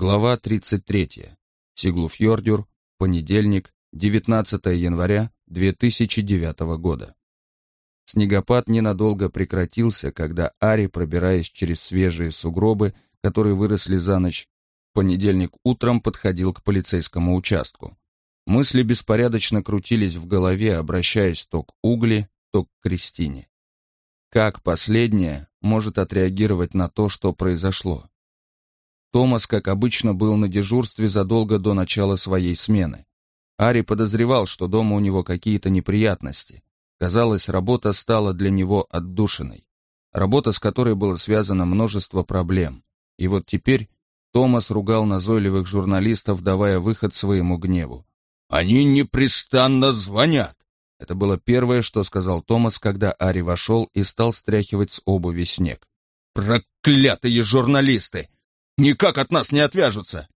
Глава 33. Сиглуфьордюр. Понедельник, 19 января 2009 года. Снегопад ненадолго прекратился, когда Ари, пробираясь через свежие сугробы, которые выросли за ночь, в понедельник утром подходил к полицейскому участку. Мысли беспорядочно крутились в голове, обращаясь то к Угли, то к Кристине. Как последняя может отреагировать на то, что произошло? Томас, как обычно, был на дежурстве задолго до начала своей смены. Ари подозревал, что дома у него какие-то неприятности. Казалось, работа стала для него отдушиной. Работа, с которой было связано множество проблем. И вот теперь Томас ругал назойливых журналистов, давая выход своему гневу. «Они непрестанно звонят!» Это было первое, что сказал Томас, когда Ари вошел и стал стряхивать с обуви снег. «Проклятые журналисты! Никак от нас не отвяжутся!»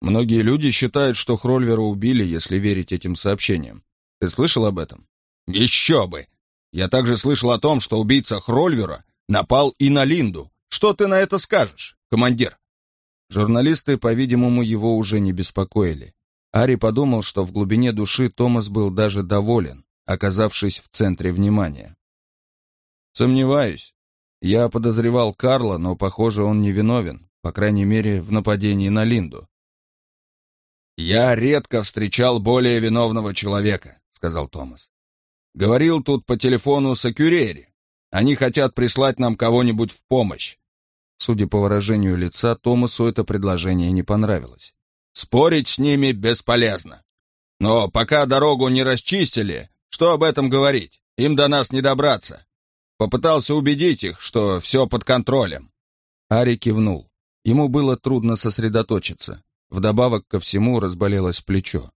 Многие люди считают, что Хрольвера убили, если верить этим сообщениям. Ты слышал об этом? Еще бы! Я также слышал о том, что убийца Хрольвера напал и на Линду. Что ты на это скажешь, командир? Журналисты, по-видимому, его уже не беспокоили. Ари подумал, что в глубине души Томас был даже доволен, оказавшись в центре внимания. Сомневаюсь. Я подозревал Карла, но, похоже, он не виновен, по крайней мере, в нападении на Линду. «Я редко встречал более виновного человека», — сказал Томас. «Говорил тут по телефону с Акюрери. Они хотят прислать нам кого-нибудь в помощь». Судя по выражению лица, Томасу это предложение не понравилось. «Спорить с ними бесполезно. Но пока дорогу не расчистили, что об этом говорить? Им до нас не добраться. Попытался убедить их, что все под контролем». Ари кивнул. Ему было трудно сосредоточиться. Вдобавок ко всему разболелось плечо.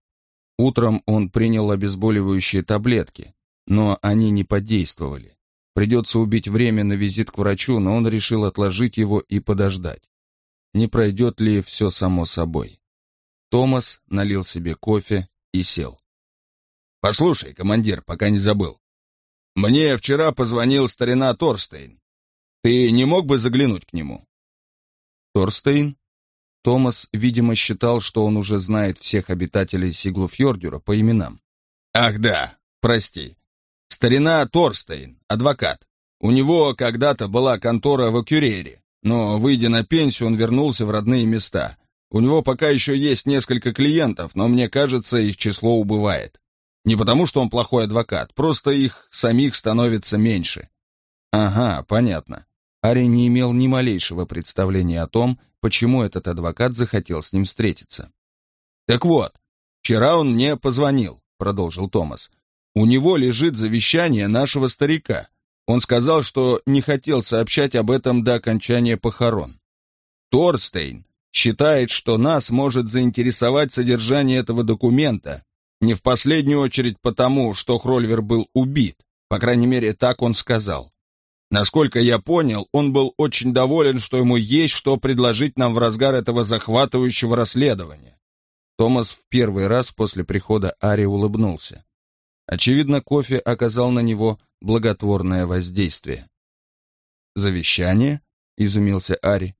Утром он принял обезболивающие таблетки, но они не подействовали. Придется убить время на визит к врачу, но он решил отложить его и подождать. Не пройдет ли все само собой? Томас налил себе кофе и сел. «Послушай, командир, пока не забыл. Мне вчера позвонил старина Торстейн. Ты не мог бы заглянуть к нему?» «Торстейн?» Томас, видимо, считал, что он уже знает всех обитателей Сиглуфьордюра по именам. «Ах да, прости. Старина Торстейн, адвокат. У него когда-то была контора в Акюрере, но, выйдя на пенсию, он вернулся в родные места. У него пока еще есть несколько клиентов, но мне кажется, их число убывает. Не потому, что он плохой адвокат, просто их самих становится меньше». «Ага, понятно». Ари не имел ни малейшего представления о том, почему этот адвокат захотел с ним встретиться. «Так вот, вчера он мне позвонил», — продолжил Томас. «У него лежит завещание нашего старика. Он сказал, что не хотел сообщать об этом до окончания похорон. Торстейн считает, что нас может заинтересовать содержание этого документа, не в последнюю очередь потому, что Хрольвер был убит, по крайней мере, так он сказал. Насколько я понял, он был очень доволен, что ему есть что предложить нам в разгар этого захватывающего расследования. Томас в первый раз после прихода Ари улыбнулся. Очевидно, кофе оказал на него благотворное воздействие. «Завещание?» — изумился Ари.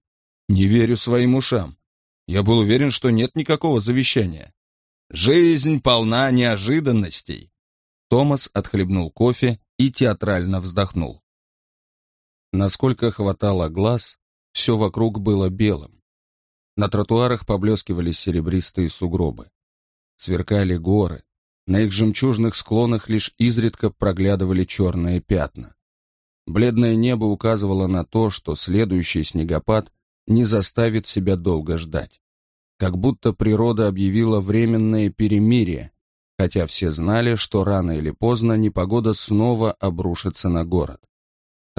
«Не верю своим ушам. Я был уверен, что нет никакого завещания. Жизнь полна неожиданностей». Томас отхлебнул кофе и театрально вздохнул. Насколько хватало глаз, все вокруг было белым. На тротуарах поблескивали серебристые сугробы. Сверкали горы, на их жемчужных склонах лишь изредка проглядывали черные пятна. Бледное небо указывало на то, что следующий снегопад не заставит себя долго ждать. Как будто природа объявила временное перемирие, хотя все знали, что рано или поздно непогода снова обрушится на город.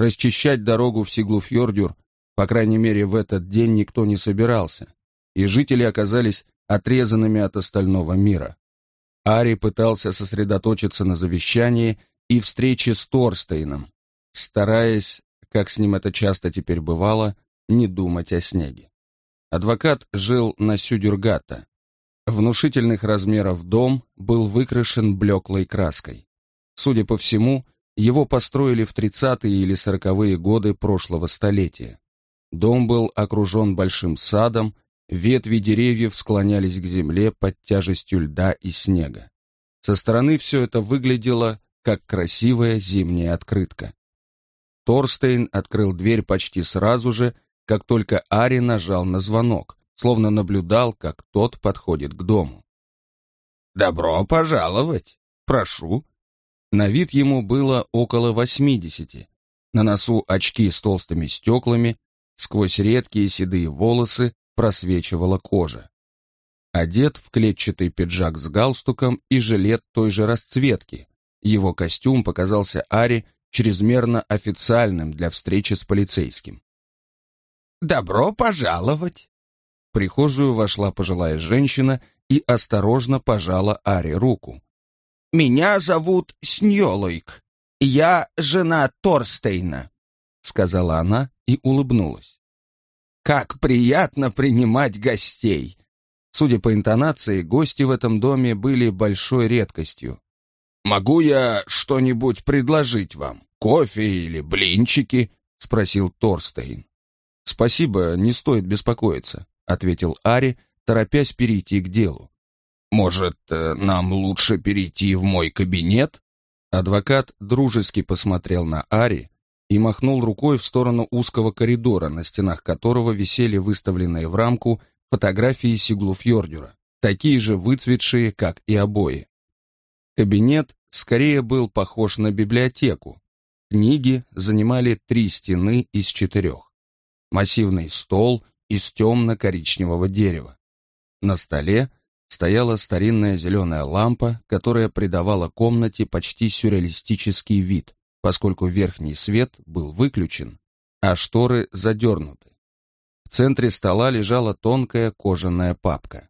Расчищать дорогу в Сиглуфьордюр, по крайней мере в этот день, никто не собирался, и жители оказались отрезанными от остального мира. Ари пытался сосредоточиться на завещании и встрече с Торстейном, стараясь, как с ним это часто теперь бывало, не думать о снеге. Адвокат жил на Сюдюргата. Внушительных размеров дом был выкрашен блеклой краской. Судя по всему, его построили в 30-е или 40-е годы прошлого столетия. Дом был окружен большим садом, ветви деревьев склонялись к земле под тяжестью льда и снега. Со стороны все это выглядело, как красивая зимняя открытка. Торстейн открыл дверь почти сразу же, как только Ари нажал на звонок, словно наблюдал, как тот подходит к дому. «Добро пожаловать! Прошу!» На вид ему было около восьмидесяти. На носу очки с толстыми стеклами, сквозь редкие седые волосы просвечивала кожа. Одет в клетчатый пиджак с галстуком и жилет той же расцветки. Его костюм показался Ари чрезмерно официальным для встречи с полицейским. «Добро пожаловать!» В прихожую вошла пожилая женщина и осторожно пожала Ари руку. «Меня зовут Сньолойк. Я жена Торстейна», — сказала она и улыбнулась. «Как приятно принимать гостей!» Судя по интонации, гости в этом доме были большой редкостью. «Могу я что-нибудь предложить вам? Кофе или блинчики?» — спросил Торстейн. «Спасибо, не стоит беспокоиться», — ответил Ари, торопясь перейти к делу. «Может, э, нам лучше перейти в мой кабинет?» Адвокат дружески посмотрел на Ари и махнул рукой в сторону узкого коридора, на стенах которого висели выставленные в рамку фотографии Сиглуфьордюра, такие же выцветшие, как и обои. Кабинет скорее был похож на библиотеку. Книги занимали три стены из четырех. Массивный стол из темно-коричневого дерева. На столе стояла старинная зеленая лампа, которая придавала комнате почти сюрреалистический вид, поскольку верхний свет был выключен, а шторы задернуты. В центре стола лежала тонкая кожаная папка.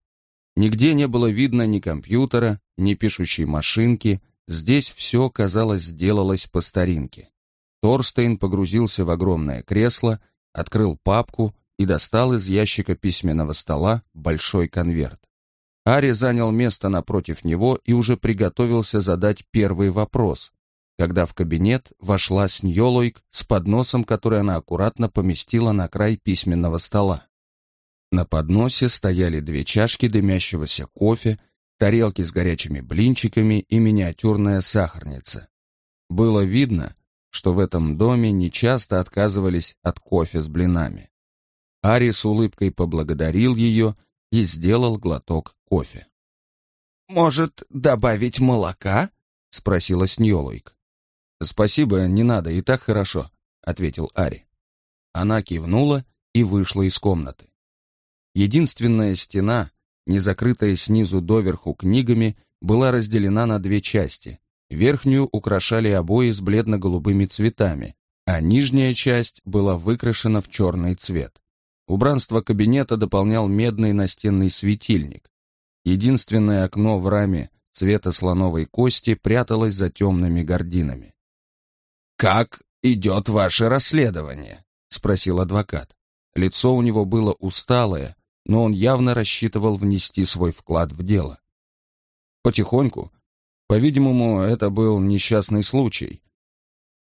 Нигде не было видно ни компьютера, ни пишущей машинки, здесь все, казалось, сделалось по старинке. Торстейн погрузился в огромное кресло, открыл папку и достал из ящика письменного стола большой конверт. Ари занял место напротив него и уже приготовился задать первый вопрос, когда в кабинет вошла Сньолойк с подносом, который она аккуратно поместила на край письменного стола. На подносе стояли две чашки дымящегося кофе, тарелки с горячими блинчиками и миниатюрная сахарница. Было видно, что в этом доме нечасто отказывались от кофе с блинами. Ари с улыбкой поблагодарил ее и сделал глоток кофе. «Может, добавить молока?» — спросила Сньолойк. «Спасибо, не надо, и так хорошо», — ответил Ари. Она кивнула и вышла из комнаты. Единственная стена, не закрытая снизу доверху книгами, была разделена на две части. Верхнюю украшали обои с бледно-голубыми цветами, а нижняя часть была выкрашена в черный цвет. Убранство кабинета дополнял медный настенный светильник. Единственное окно в раме цвета слоновой кости пряталось за темными гординами. «Как идет ваше расследование?» — спросил адвокат. Лицо у него было усталое, но он явно рассчитывал внести свой вклад в дело. Потихоньку. По-видимому, это был несчастный случай.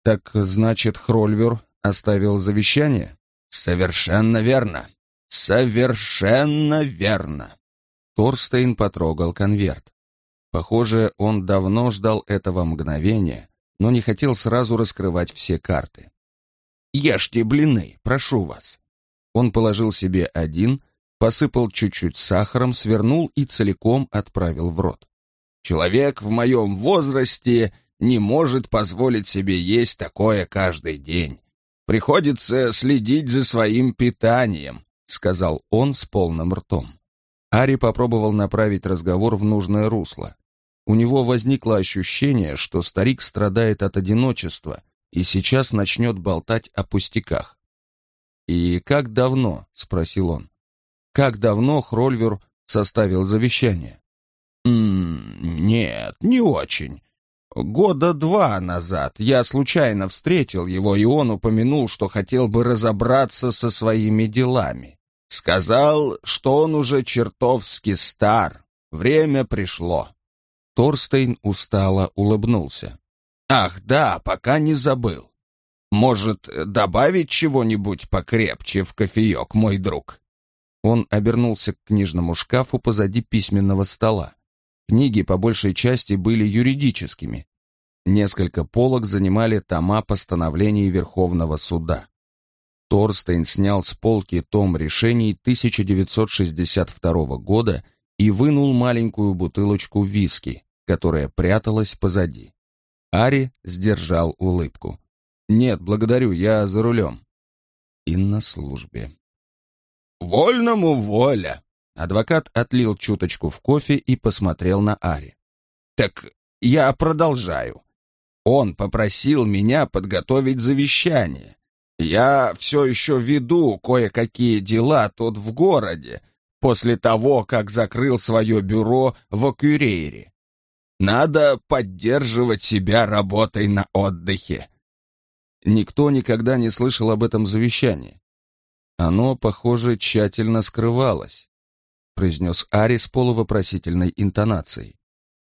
Так значит, Хрольвер оставил завещание? Совершенно верно. Совершенно верно. Торстейн потрогал конверт. Похоже, он давно ждал этого мгновения, но не хотел сразу раскрывать все карты. «Ешьте блины, прошу вас». Он положил себе один, посыпал чуть-чуть сахаром, свернул и целиком отправил в рот. «Человек в моем возрасте не может позволить себе есть такое каждый день. Приходится следить за своим питанием», — сказал он с полным ртом. Ари попробовал направить разговор в нужное русло. У него возникло ощущение, что старик страдает от одиночества и сейчас начнет болтать о пустяках. «И как давно?» — спросил он. «Как давно Хрольвер составил завещание?» «М -м, «Нет, не очень. Года два назад я случайно встретил его, и он упомянул, что хотел бы разобраться со своими делами. Сказал, что он уже чертовски стар. Время пришло. Торстейн устало улыбнулся. Ах, да, пока не забыл. Может, добавить чего-нибудь покрепче в кофеек, мой друг? Он обернулся к книжному шкафу позади письменного стола. Книги по большей части были юридическими. Несколько полок занимали тома постановлений Верховного суда. Торстейн снял с полки том решений 1962 года и вынул маленькую бутылочку виски, которая пряталась позади. Ари сдержал улыбку. «Нет, благодарю, я за рулем». «И на службе». «Вольному воля!» Адвокат отлил чуточку в кофе и посмотрел на Ари. «Так я продолжаю. Он попросил меня подготовить завещание. Я все еще веду кое-какие дела тут в городе, после того, как закрыл свое бюро в Окюрейре. Надо поддерживать себя работой на отдыхе. Никто никогда не слышал об этом завещании. Оно, похоже, тщательно скрывалось, произнес Ари с полувопросительной интонацией.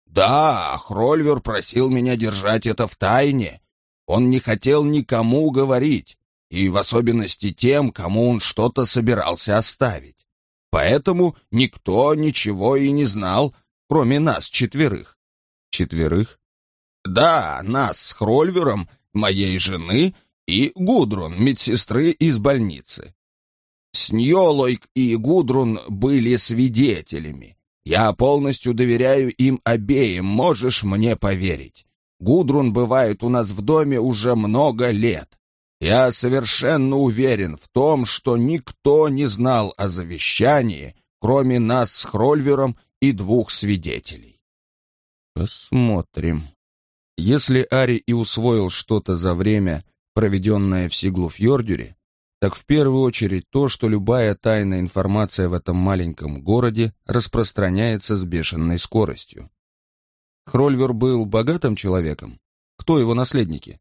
Да, Хрольвер просил меня держать это в тайне. Он не хотел никому говорить, и в особенности тем, кому он что-то собирался оставить. Поэтому никто ничего и не знал, кроме нас четверых. Четверых? Да, нас с Хрольвером, моей жены и Гудрун, медсестры из больницы. Сньолойк и Гудрун были свидетелями. Я полностью доверяю им обеим, можешь мне поверить. Гудрун бывает у нас в доме уже много лет. Я совершенно уверен в том, что никто не знал о завещании, кроме нас с Хрольвером и двух свидетелей. Посмотрим. Если Ари и усвоил что-то за время, проведенное в Сиглуфьордюре, так в первую очередь то, что любая тайная информация в этом маленьком городе распространяется с бешеной скоростью. Хрольвер был богатым человеком? Кто его наследники?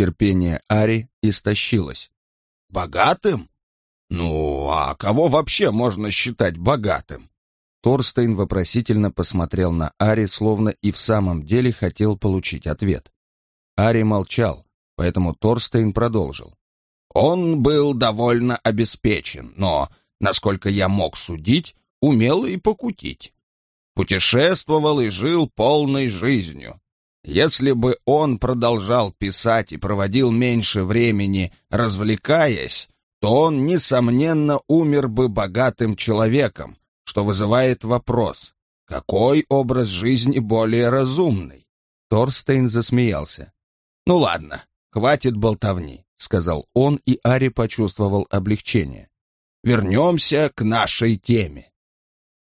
Терпение Ари истощилось. «Богатым? Ну, а кого вообще можно считать богатым?» Торстейн вопросительно посмотрел на Ари, словно и в самом деле хотел получить ответ. Ари молчал, поэтому Торстейн продолжил. «Он был довольно обеспечен, но, насколько я мог судить, умел и покутить. Путешествовал и жил полной жизнью. Если бы он продолжал писать и проводил меньше времени, развлекаясь, то он, несомненно, умер бы богатым человеком, что вызывает вопрос, какой образ жизни более разумный? Торстейн засмеялся. «Ну ладно, хватит болтовни», — сказал он, и Ари почувствовал облегчение. «Вернемся к нашей теме».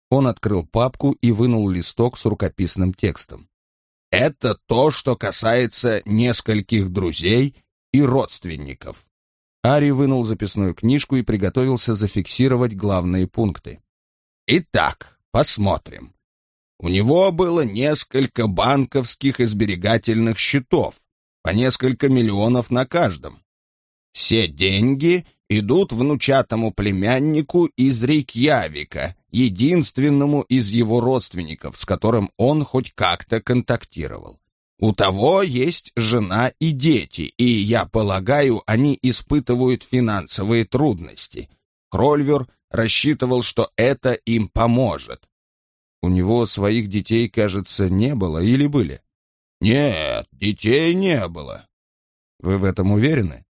Он открыл папку и вынул листок с рукописным текстом. Это то, что касается нескольких друзей и родственников. Ари вынул записную книжку и приготовился зафиксировать главные пункты. Итак, посмотрим. У него было несколько банковских и сберегательных счетов, по несколько миллионов на каждом. Все деньги идут внучатому племяннику из Рейкьявика, единственному из его родственников, с которым он хоть как-то контактировал. У того есть жена и дети, и, я полагаю, они испытывают финансовые трудности. Крольвер рассчитывал, что это им поможет. У него своих детей, кажется, не было или были? Нет, детей не было. Вы в этом уверены?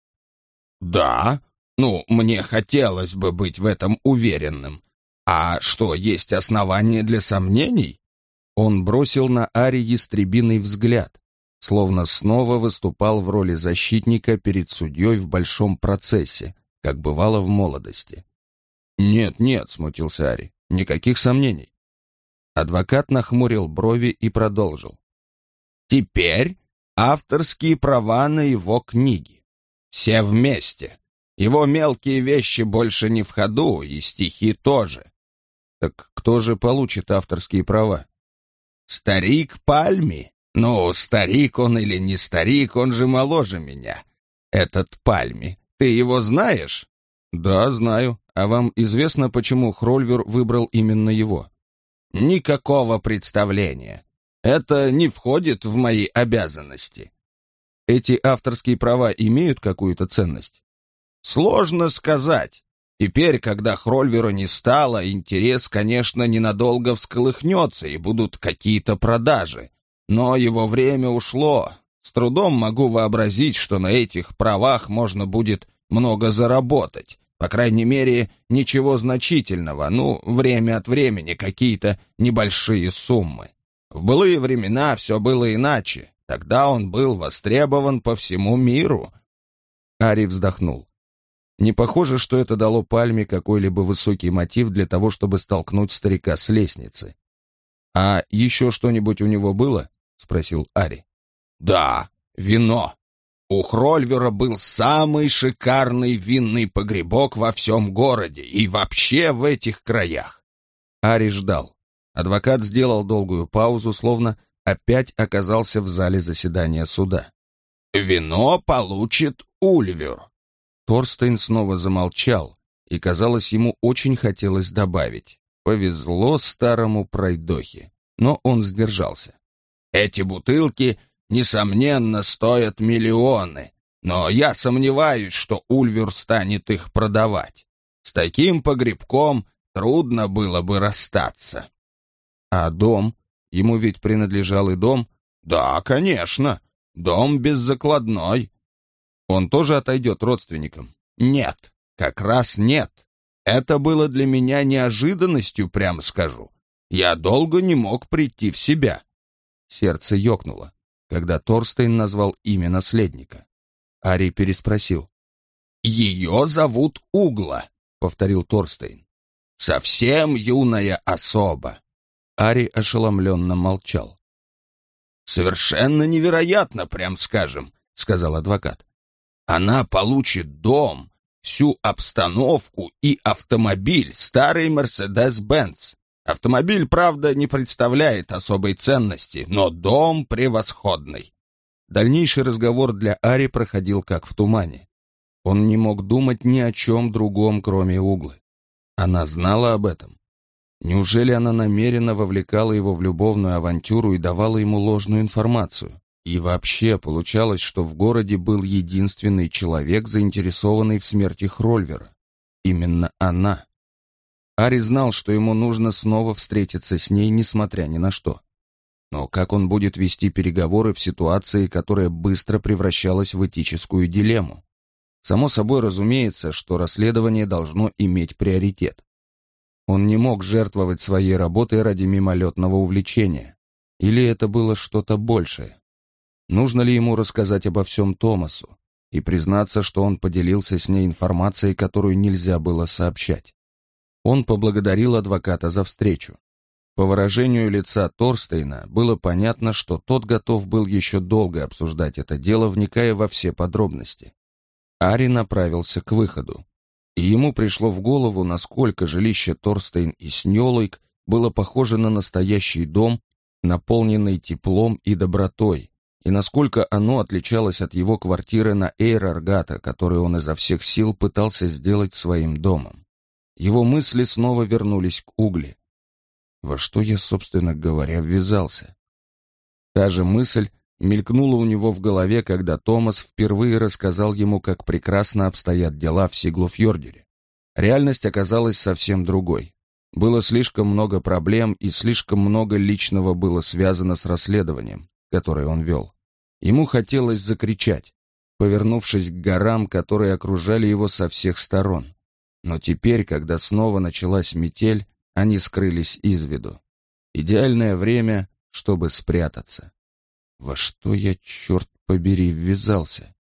Да. Ну, мне хотелось бы быть в этом уверенным. А что, есть основания для сомнений? Он бросил на Ари ястребиный взгляд, словно снова выступал в роли защитника перед судьей в большом процессе, как бывало в молодости. «Нет, нет», — смутился Ари, — «никаких сомнений». Адвокат нахмурил брови и продолжил. «Теперь авторские права на его книги. Все вместе. Его мелкие вещи больше не в ходу, и стихи тоже. Так кто же получит авторские права? Старик Пальми. Ну, старик он или не старик, он же моложе меня. Этот Пальми. Ты его знаешь? Да, знаю. А вам известно, почему Хрольвер выбрал именно его? Никакого представления. Это не входит в мои обязанности. Эти авторские права имеют какую-то ценность? Сложно сказать. Теперь, когда Хрольвера не стало, интерес, конечно, ненадолго всколыхнется и будут какие-то продажи. Но его время ушло. С трудом могу вообразить, что на этих правах можно будет много заработать. По крайней мере, ничего значительного, ну, время от времени какие-то небольшие суммы. В былые времена все было иначе. Тогда он был востребован по всему миру. Ари вздохнул. Не похоже, что это дало Пальме какой-либо высокий мотив для того, чтобы столкнуть старика с лестницы. «А еще что-нибудь у него было?» — спросил Ари. «Да, вино. У Хрольвера был самый шикарный винный погребок во всем городе и вообще в этих краях». Ари ждал. Адвокат сделал долгую паузу, словно опять оказался в зале заседания суда. «Вино получит Ульвер. Торстейн снова замолчал, и, казалось, ему очень хотелось добавить. Повезло старому пройдохе, но он сдержался. «Эти бутылки, несомненно, стоят миллионы, но я сомневаюсь, что Ульвер станет их продавать. С таким погребком трудно было бы расстаться». «А дом? Ему ведь принадлежал и дом?» «Да, конечно. Дом беззакладной. Он тоже отойдет родственникам? Нет, как раз нет. Это было для меня неожиданностью, прямо скажу. Я долго не мог прийти в себя. Сердце ёкнуло, когда Торстейн назвал имя наследника. Ари переспросил. «Ее зовут Угла», — повторил Торстейн. «Совсем юная особа». Ари ошеломленно молчал. «Совершенно невероятно, прям скажем», — сказал адвокат. Она получит дом, всю обстановку и автомобиль, старый Мерседес-Бенц. Автомобиль, правда, не представляет особой ценности, но дом превосходный. Дальнейший разговор для Ари проходил как в тумане. Он не мог думать ни о чем другом, кроме углы. Она знала об этом. Неужели она намеренно вовлекала его в любовную авантюру и давала ему ложную информацию? И вообще получалось, что в городе был единственный человек, заинтересованный в смерти Хрольвера. Именно она. Ари знал, что ему нужно снова встретиться с ней, несмотря ни на что. Но как он будет вести переговоры в ситуации, которая быстро превращалась в этическую дилемму? Само собой разумеется, что расследование должно иметь приоритет. Он не мог жертвовать своей работой ради мимолетного увлечения. Или это было что-то большее? Нужно ли ему рассказать обо всем Томасу и признаться, что он поделился с ней информацией, которую нельзя было сообщать? Он поблагодарил адвоката за встречу. По выражению лица Торстейна было понятно, что тот готов был еще долго обсуждать это дело, вникая во все подробности. Ари направился к выходу, и ему пришло в голову, насколько жилище Торстейн и Снелойк было похоже на настоящий дом, наполненный теплом и добротой, и насколько оно отличалось от его квартиры на Эйр-Аргата, которую он изо всех сил пытался сделать своим домом. Его мысли снова вернулись к угли. Во что я, собственно говоря, ввязался? Та же мысль мелькнула у него в голове, когда Томас впервые рассказал ему, как прекрасно обстоят дела в Сиглофьордере. Реальность оказалась совсем другой. Было слишком много проблем и слишком много личного было связано с расследованием, которое он вел. Ему хотелось закричать, повернувшись к горам, которые окружали его со всех сторон. Но теперь, когда снова началась метель, они скрылись из виду. Идеальное время, чтобы спрятаться. Во что я, черт побери, ввязался?